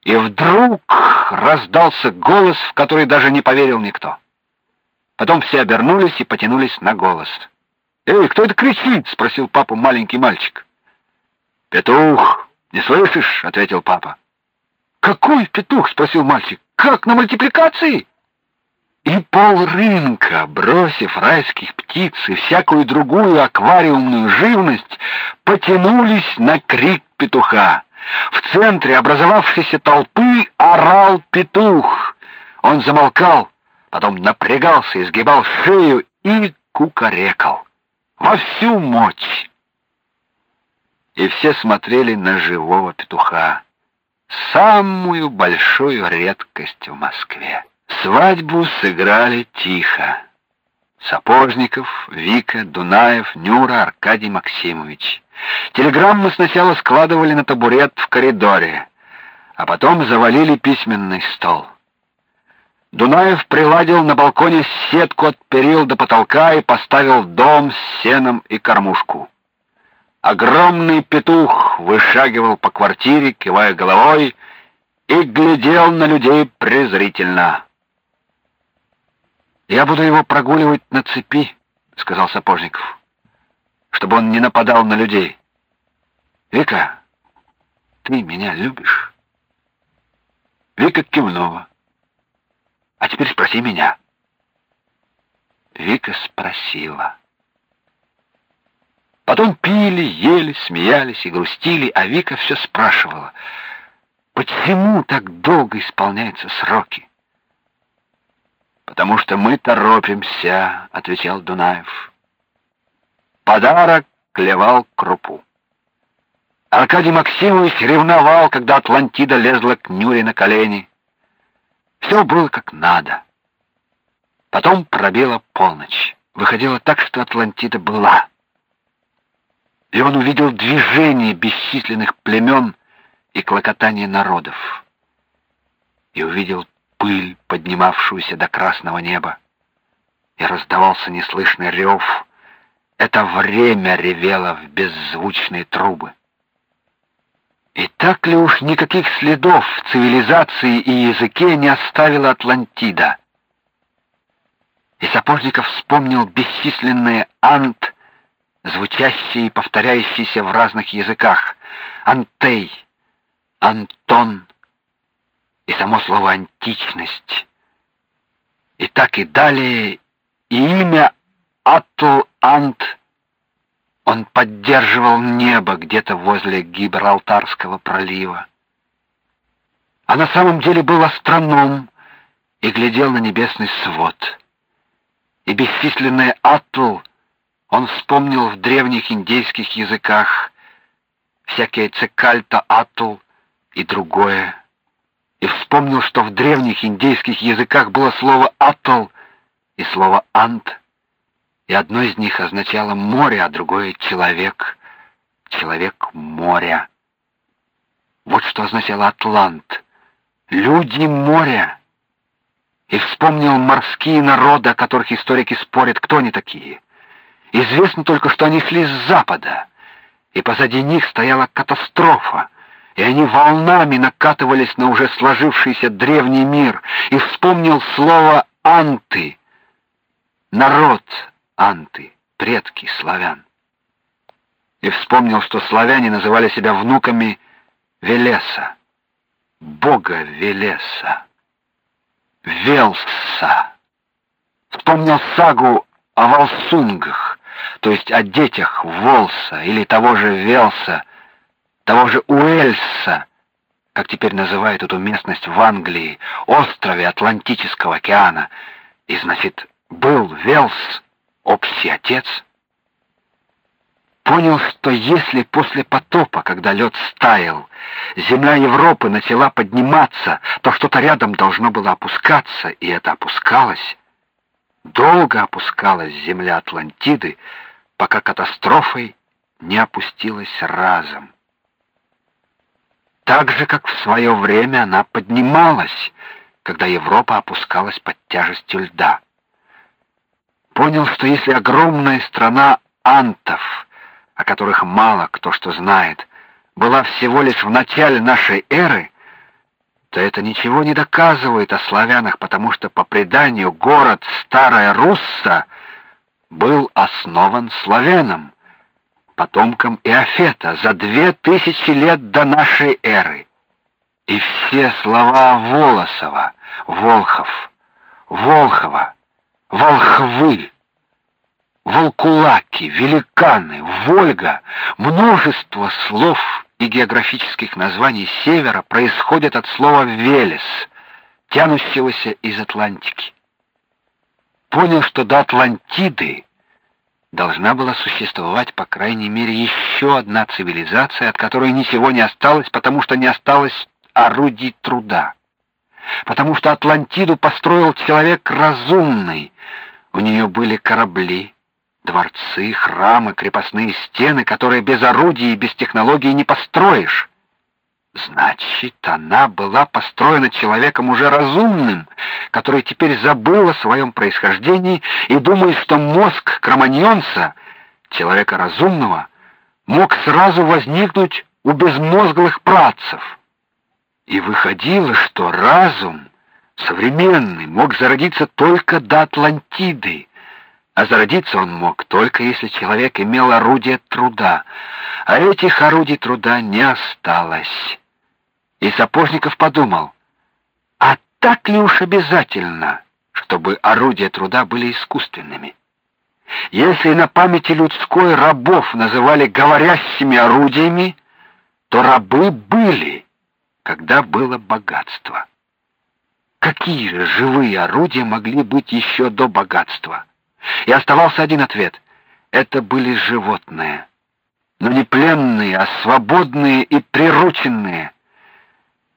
и вдруг раздался голос, в который даже не поверил никто. Потом все обернулись и потянулись на голос. «Эй, кто это кричит?» — спросил папу маленький мальчик. «Петух! Не слышишь?» — ответил папа. «Какой петух?» — спросил мальчик. «Как, на мультипликации?» И пол рынка, бросив райских птиц и всякую другую аквариумную живность, потянулись на крик петуха. В центре образовавшейся толпы орал петух. Он замолкал, потом напрягался, изгибал шею и кукарекал во всю мощь. И все смотрели на живого петуха, самую большую редкость в Москве. Свадьбу сыграли тихо. Сапожников, Вика, Дунаев, Нюра, Аркадий Максимович. Телеграммы сначала складывали на табурет в коридоре, а потом завалили письменный стол. Дунаев приладил на балконе сетку от перил до потолка и поставил дом с сеном и кормушку. Огромный петух вышагивал по квартире, кивая головой, и глядел на людей презрительно. «Я буду его прогуливать на цепи», — сказал Сапожников, — «чтобы он не нападал на людей. Вика, ты меня любишь?» Вика кивнула. А теперь спроси меня. Вика спросила. Потом пили, ели, смеялись и грустили, а Вика все спрашивала, почему так долго исполняются сроки? «Потому что мы торопимся», — отвечал Дунаев. Подарок клевал крупу. Аркадий Максимович ревновал, когда Атлантида лезла к Нюре на колени. Все было как надо. Потом пробила полночь. Выходило так, что Атлантида была. И он увидел движение бесчисленных племен и клокотание народов. И увидел пыль, поднимавшуюся до красного неба. И раздавался неслышный рев. Это время ревело в беззвучные трубы. И так ли уж никаких следов цивилизации и языке не оставила Атлантида? И Сапожников вспомнил бесчисленные «ант», звучащие и повторяющиеся в разных языках. «Антей», «Антон» и само слово «античность». И так и далее, и имя Атл-Ант он поддерживал небо где-то возле Гибралтарского пролива. А на самом деле был астроном и глядел на небесный свод. И бесчисленное атл он вспомнил в древних индейских языках, всякие цикальта атл и другое. И вспомнил, что в древних индейских языках было слово атл и слово ант, и одно из них означало море, а другое человек, человек моря. Вот что означало Атлант. Люди моря. И вспомнил морские народы, о которых историки спорят, кто они такие. Известно только, что они шли с запада, и позади них стояла катастрофа, и они волнами накатывались на уже сложившийся древний мир, и вспомнил слово «анты», народ анты, предки славян. И вспомнил, что славяне называли себя внуками Велеса, бога Велеса, Велса. Вспомнил сагу о Волсунгах, то есть о детях Волса или того же Велса, того же Уэльса, как теперь называют эту местность в Англии, острове Атлантического океана. И значит, был Велс общий отец понял, что если после потопа, когда лед стаял, земля Европы начала подниматься, то что-то рядом должно было опускаться, и это опускалось. Долго опускалась земля Атлантиды, пока катастрофой не опустилась разом. Так же, как в свое время она поднималась, когда Европа опускалась под тяжестью льда. Понял, что если огромная страна антов — о которых мало кто что знает, была всего лишь в начале нашей эры, то это ничего не доказывает о славянах, потому что по преданию город Старая Русса был основан славянам, потомком Иофета, за две тысячи лет до нашей эры. И все слова Волосова, Волхов, Волхова, Волхвы, волкулаки, великаны, Вольга, множество слов и географических названий севера происходят от слова велес, тянущегося из Атлантики. Понял, что до Атлантиды должна была существовать по крайней мере еще одна цивилизация, от которой ничего не осталось, потому что не осталось орудий труда. Потому что Атлантиду построил человек разумный. У нее были корабли, дворцы, храмы, крепостные стены, которые без орудий и без технологий не построишь. Значит, она была построена человеком уже разумным, который теперь забыл о своем происхождении и думает, что мозг кроманьонца, человека разумного, мог сразу возникнуть у безмозглых працев. И выходило, что разум современный мог зародиться только до Атлантиды, а зародиться он мог только если человек имел орудие труда, а этих орудий труда не осталось. И Сапожников подумал: а так ли уж обязательно, чтобы орудия труда были искусственными? Если на памяти людской рабов называли говорящими орудиями, то рабы были, когда было богатство. Какие же живые орудия могли быть еще до богатства? И оставался один ответ. Это были животные. Но не пленные, а свободные и прирученные.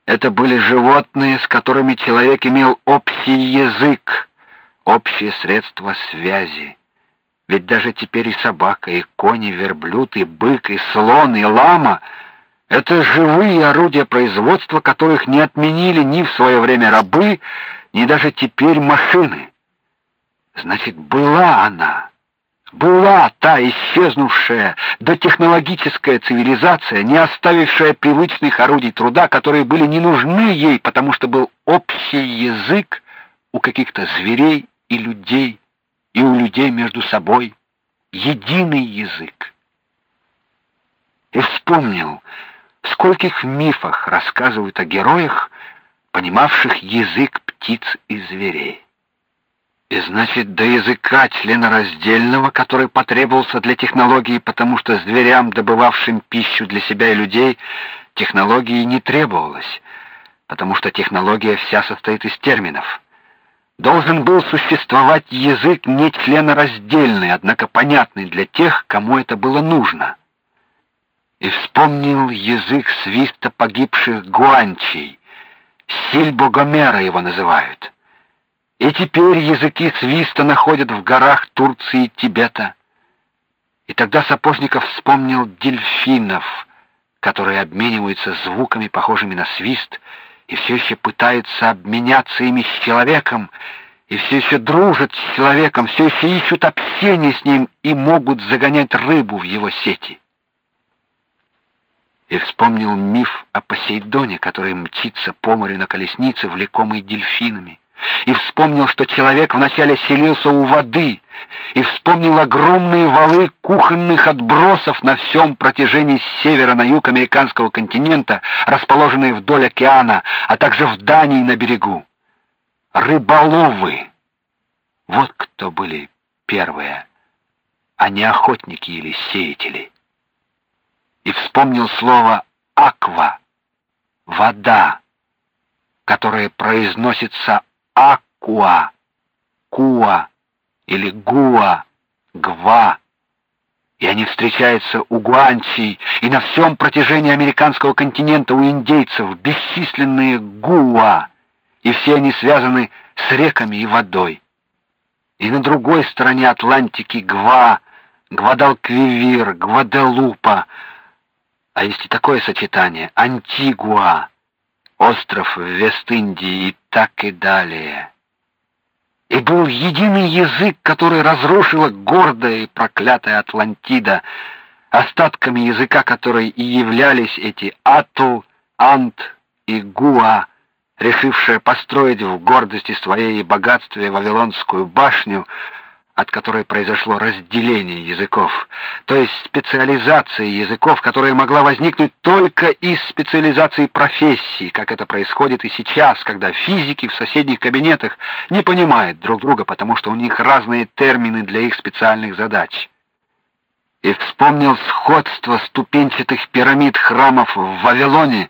Это были животные, с которыми человек имел общий язык, общее средство связи. Ведь даже теперь и собака, и конь, и верблюд, и бык, и слон, и лама — это живые орудия производства, которых не отменили ни в свое время рабы, ни даже теперь машины. Значит, была она. Была та исчезнувшая дотехнологическая цивилизация, не оставившая привычных орудий труда, которые были не нужны ей, потому что был общий язык у каких-то зверей и людей, и у людей между собой единый язык. И вспомнил, в скольких мифах рассказывают о героях, понимавших язык птиц и зверей. И значит, до языка членораздельного, который потребовался для технологии, потому что зверям, добывавшим пищу для себя и людей, технологии не требовалось, потому что технология вся состоит из терминов. должен был существовать язык не членораздельный, однако понятный для тех, кому это было нужно. И вспомнил язык свиста погибших гуанчей. Сильбо Гомера его называют. И теперь языки свиста находят в горах Турции и Тибета. И тогда Сапожников вспомнил дельфинов, которые обмениваются звуками, похожими на свист, и все еще пытаются обменяться ими с человеком, и все еще дружат с человеком, все еще ищут общения с ним и могут загонять рыбу в его сети. И вспомнил миф о Посейдоне, который мчится по морю на колеснице, влекомой дельфинами и вспомнил, что человек вначале селился у воды, и вспомнил огромные валы кухонных отбросов на всем протяжении с севера на юг американского континента, расположенные вдоль океана, а также в Дании на берегу. Рыболовы. Вот кто были первые, а не охотники или сеятели. И вспомнил слово аква вода, которое произносится Акуа, Куа или Гуа, Гва. И они встречаются у гуанчей и на всем протяжении американского континента у индейцев бесчисленные гуа, и все они связаны с реками и водой. И на другой стороне Атлантики Гва, Гвадалквивир, Гваделупа, а есть и такое сочетание Антигуа остров в Вест-Индии и так и далее. И был единый язык, который разрушила гордая и проклятая Атлантида, остатками языка которой и являлись эти Атл, Ант и Гуа, решившие построить в гордости своей и богатстве Вавилонскую башню, от которой произошло разделение языков, то есть специализация языков, которая могла возникнуть только из специализации профессий, как это происходит и сейчас, когда физики в соседних кабинетах не понимают друг друга, потому что у них разные термины для их специальных задач. И вспомнил сходство ступенчатых пирамид храмов в Вавилоне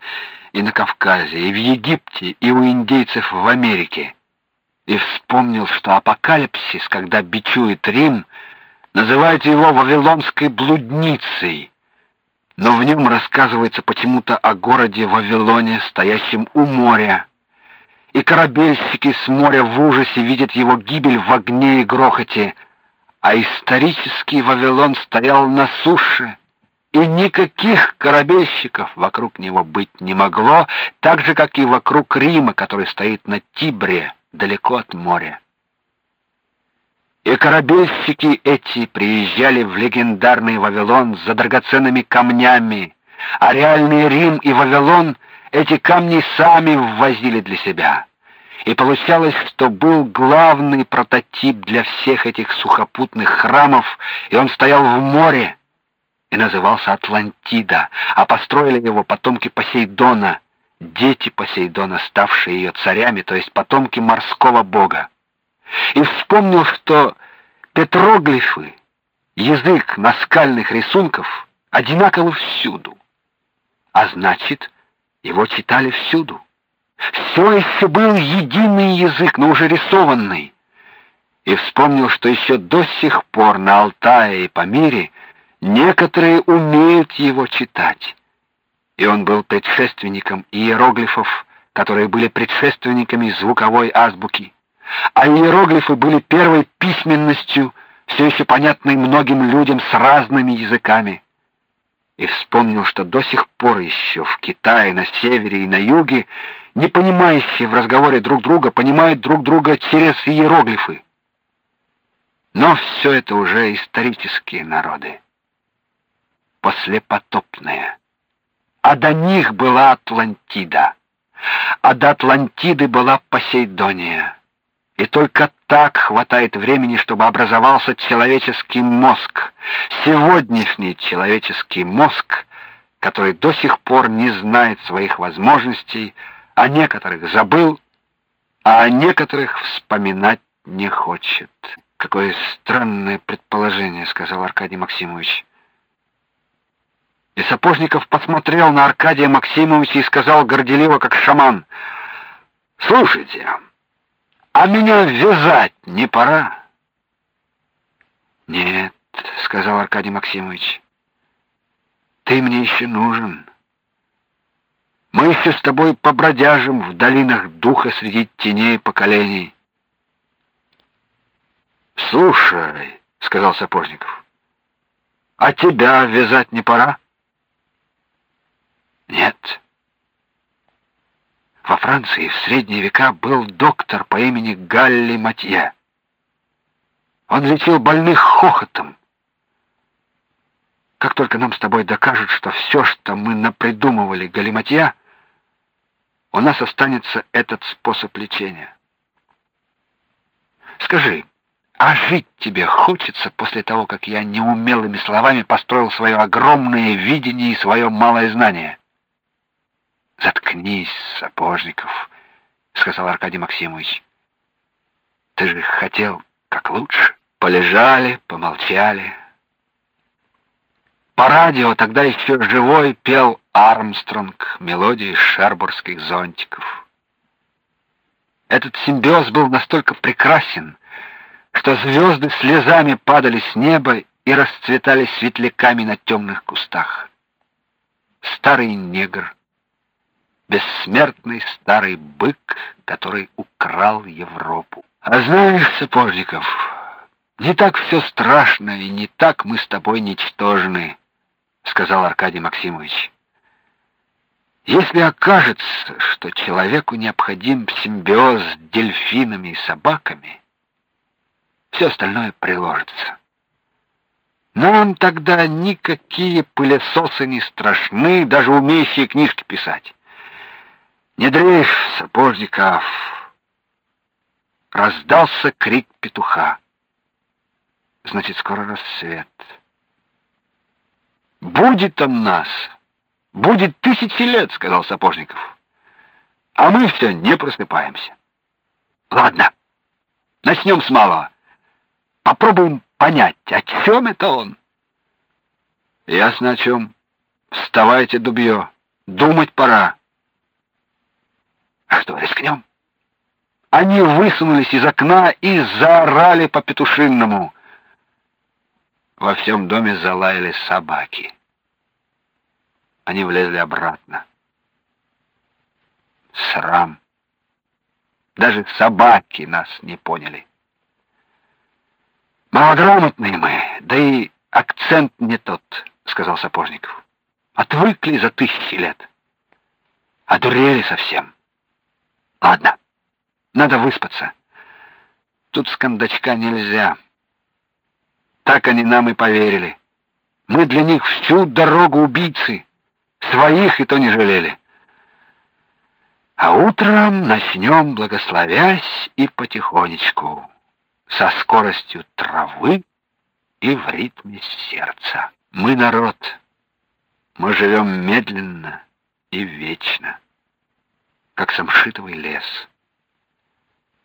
и на Кавказе, и в Египте, и у индейцев в Америке и вспомнил, что апокалипсис, когда бичует Рим, называют его Вавилонской блудницей, но в нем рассказывается почему-то о городе Вавилоне, стоящем у моря. И корабельщики с моря в ужасе видят его гибель в огне и грохоте, а исторический Вавилон стоял на суше, и никаких корабельщиков вокруг него быть не могло, так же как и вокруг Рима, который стоит на Тибре далеко от моря. И корабельщики эти приезжали в легендарный Вавилон за драгоценными камнями, а реальный Рим и Вавилон эти камни сами ввозили для себя. И получалось, что был главный прототип для всех этих сухопутных храмов, и он стоял в море и назывался Атлантида, а построили его потомки Посейдона, дети Посейдона, ставшие ее царями, то есть потомки морского бога. И вспомнил, что петроглифы, язык наскальных рисунков, одинаковы всюду. А значит, его читали всюду. Все еще был единый язык, но уже рисованный. И вспомнил, что еще до сих пор на Алтае и Памире некоторые умеют его читать и он был предшественником иероглифов, которые были предшественниками звуковой азбуки. А иероглифы были первой письменностью, все еще понятной многим людям с разными языками. И вспомнил, что до сих пор еще в Китае, на севере и на юге, не понимающие в разговоре друг друга, понимают друг друга через иероглифы. Но все это уже исторические народы, послепотопные а до них была Атлантида, а до Атлантиды была Посейдония. И только так хватает времени, чтобы образовался человеческий мозг, сегодняшний человеческий мозг, который до сих пор не знает своих возможностей, а некоторых забыл, а о некоторых вспоминать не хочет. Какое странное предположение, сказал Аркадий Максимович. И Сапожников посмотрел на Аркадия Максимовича и сказал горделиво, как шаман: "Слушайте, А меня вязать не пора? Нет, сказал Аркадий Максимович. Ты мне еще нужен. Мы еще с тобой побродяжим в долинах духа среди теней поколений. Слушай, сказал Сапожников. А тебя вязать не пора? Нет. Во Франции в средние века был доктор по имени Галли Матье. Он лечил больных хохотом. Как только нам с тобой докажут, что все, что мы напридумывали галиматья, у нас останется этот способ лечения. Скажи, а жить тебе хочется после того, как я неумелыми словами построил свое огромное видение и свое малое знание? Заткнись, Сапожников, сказал Аркадий Максимович. Ты же хотел как лучше. Полежали, помолчали. По радио тогда еще живой пел Армстронг мелодии шербургских зонтиков. Этот симбиоз был настолько прекрасен, что звезды слезами падали с неба и расцветали светляками на темных кустах. Старый негр, бессмертный старый бык, который украл Европу. А знаешь, Сапожников, не так все страшно и не так мы с тобой ничтожны сказал Аркадий Максимович. Если окажется, что человеку необходим симбиоз с дельфинами и собаками, все остальное приложится. Нам тогда никакие пылесосы не страшны, даже умеющие книжки писать. Не дрейф, сапожников. Раздался крик петуха. Значит, скоро рассвет. Будет он нас. Будет тысячи лет, сказал Сапожников. А мы все не просыпаемся. Ладно. Начнем с малого. Попробуем понять, о чем это он. Ясно о чем. Вставайте, дубье. Думать пора. А что, рискнем? Они высунулись из окна и заорали по петушинному. Во всем доме залаяли собаки. Они влезли обратно. Срам. Даже собаки нас не поняли. Малограмотные мы, да и акцент не тот, сказал Сапожников. Отвыкли за тысячи лет. Одурели совсем. Ладно, надо выспаться. Тут с кондачка нельзя. Так они нам и поверили. Мы для них всю дорогу убийцы, своих и то не жалели. А утром начнем, благословясь и потихонечку, со скоростью травы и в ритме сердца. Мы народ. Мы живем медленно и вечно, как самшитовый лес.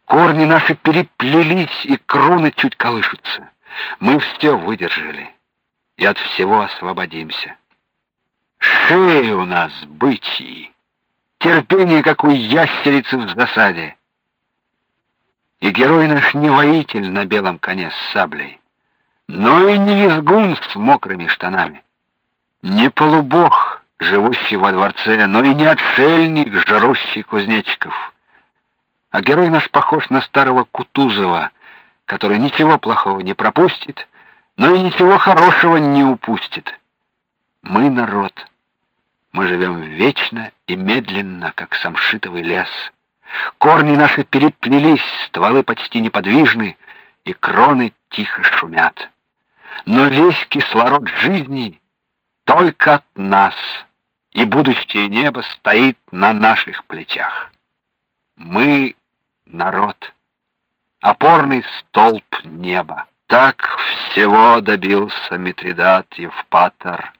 Корни наши переплелись, и кроны чуть колышутся. Мы все выдержали и от всего освободимся. Шеи у нас бычьи, терпение, как у ящерицы в засаде. И герой наш не воитель на белом коне с саблей, но и не визгун с мокрыми штанами, не полубог, живущий во дворце, но и не отшельник, жарущий кузнечиков. А герой наш похож на старого Кутузова, который ничего плохого не пропустит, но и ничего хорошего не упустит. Мы народ. Мы живем вечно и медленно, как самшитовый лес. Корни наши переплелись, стволы почти неподвижны, и кроны тихо шумят. Но весь кислород жизни только от нас, и будущее небо стоит на наших плечах. Мы народ опорный столб неба. Так всего добился Митридат Евпатор,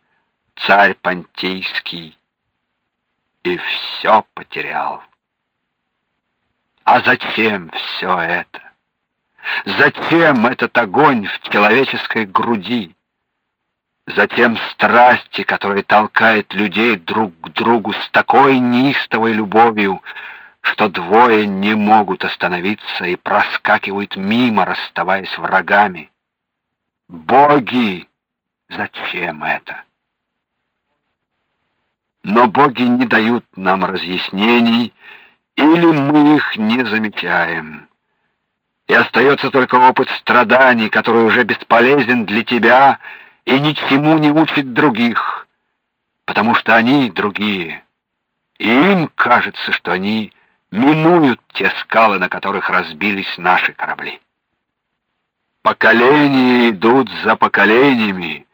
царь Понтийский, и все потерял. А зачем все это? Зачем этот огонь в человеческой груди? Затем страсти, которые толкают людей друг к другу с такой неистовой любовью, что двое не могут остановиться и проскакивают мимо, расставаясь врагами. Боги, зачем это? Но боги не дают нам разъяснений, или мы их не замечаем. И остается только опыт страданий, который уже бесполезен для тебя и ничему не учит других, потому что они другие. И им кажется, что они минуют те скалы, на которых разбились наши корабли. Поколения идут за поколениями,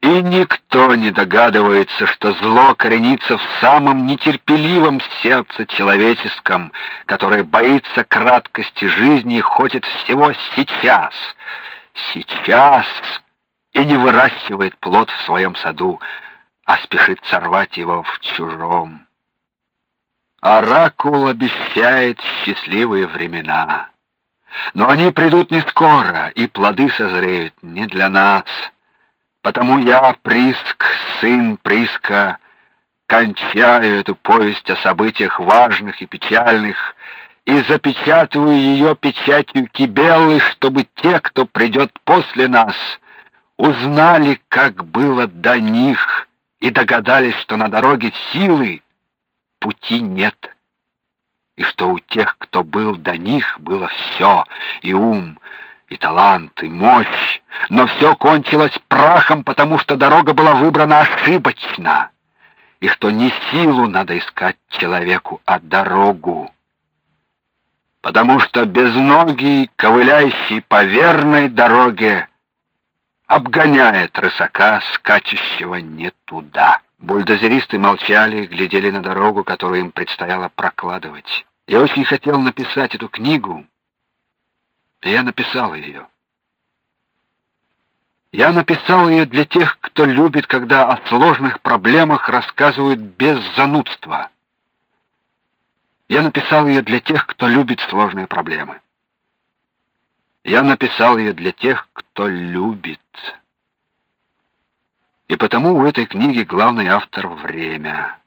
и никто не догадывается, что зло коренится в самом нетерпеливом сердце человеческом, которое боится краткости жизни и хочет всего сейчас, сейчас, и не выращивает плод в своем саду, а спешит сорвать его в чужом. Оракул обещает счастливые времена. Но они придут не скоро, и плоды созреют не для нас. Потому я, Приск, сын Приска, кончаю эту повесть о событиях важных и печальных и запечатываю ее печатью Кибеллы, чтобы те, кто придет после нас, узнали, как было до них, и догадались, что на дороге силы пути нет, и что у тех, кто был до них, было все, и ум, и талант, и мощь, но все кончилось прахом, потому что дорога была выбрана ошибочно, и что не силу надо искать человеку, а дорогу. Потому что безногий, ковыляющий по верной дороге, обгоняет рысака, скачущего не туда. Бульдозеристы молчали, глядели на дорогу, которую им предстояло прокладывать. Я очень хотел написать эту книгу, я написал ее. Я написал ее для тех, кто любит, когда о сложных проблемах рассказывают без занудства. Я написал ее для тех, кто любит сложные проблемы. Я написал ее для тех, кто любит. И потому у этой книги главный автор время.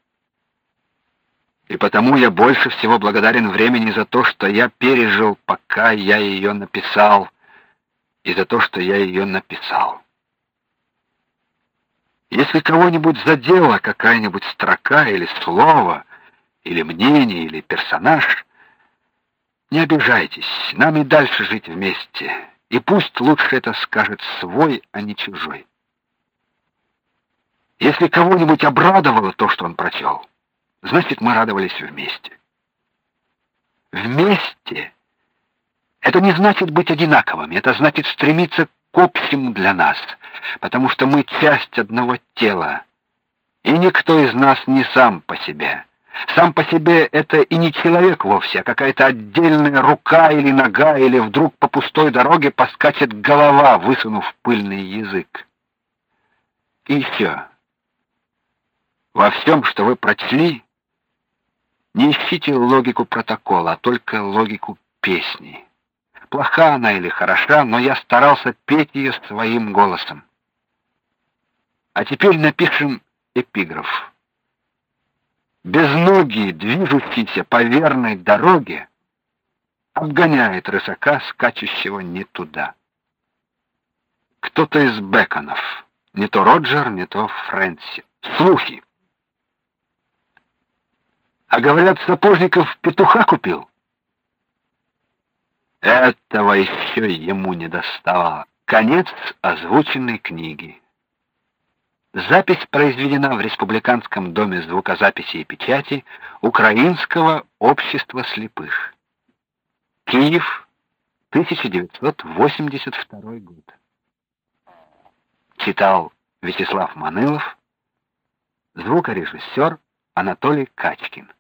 И потому я больше всего благодарен времени за то, что я пережил, пока я ее написал, и за то, что я ее написал. Если кого-нибудь задела какая-нибудь строка или слово, или мнение, или персонаж, не обижайтесь, нам и дальше жить вместе, и пусть лучше это скажет свой, а не чужой. Если кого-нибудь обрадовало то, что он прочел, значит, мы радовались вместе. Вместе это не значит быть одинаковыми, это значит стремиться к общему для нас, потому что мы часть одного тела. И никто из нас не сам по себе. Сам по себе это и не человек вовсе, а какая-то отдельная рука или нога, или вдруг по пустой дороге поскачет голова, высунув пыльный язык. И все. Во всем, что вы прочли, не ищите логику протокола, а только логику песни. Плоха она или хороша, но я старался петь ее своим голосом. А теперь напишем эпиграф. Безногий, движущийся по верной дороге, обгоняет рысака, скачущего не туда. Кто-то из Беконов, не то Роджер, не то Фрэнси. Слухи. А говорят, Сапожников петуха купил. Этого еще ему не доставало. Конец озвученной книги. Запись произведена в Республиканском доме звукозаписи и печати Украинского общества слепых. Киев, 1982 год. Читал Вячеслав Манылов, звукорежиссер Анатолий Качкин.